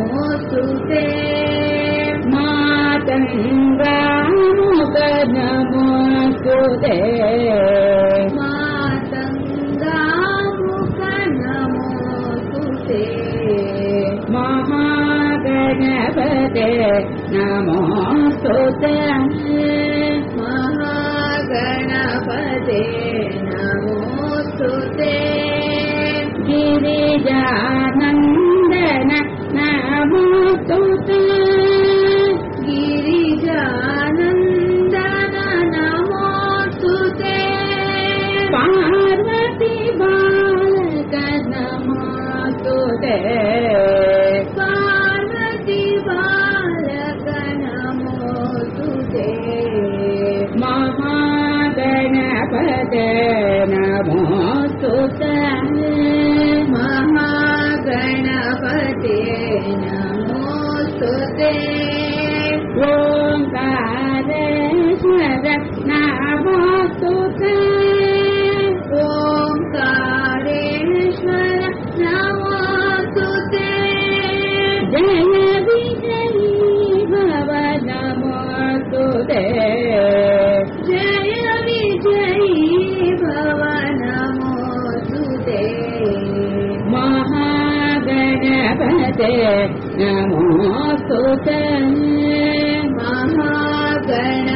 नमो सुते मातङ्गा नमो सुते मातङ्गा क नमो सुते महागणपदे नमो सुतम् महागणपदे नमो सुते गणपते नमो महागणपते महा प्रणापते नमोऽस्तुते महागणपते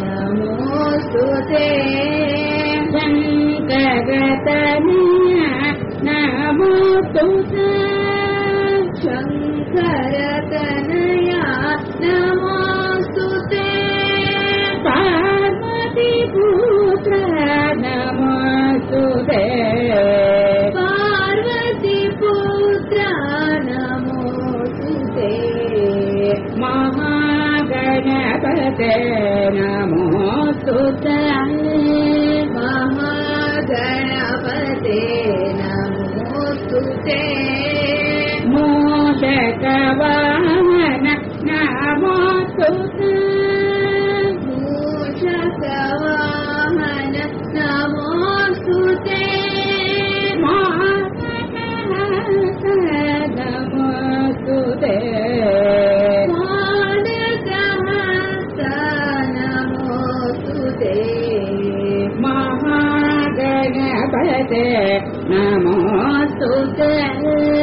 नमोऽस्तुते गणपते नमोऽस्तुते शङ्करतनया नमो Namo Sutta, Mahagana Pate, Namo Sutta, Mo Shaka Vahana, Namo Sutta. नमोऽस्तु ते।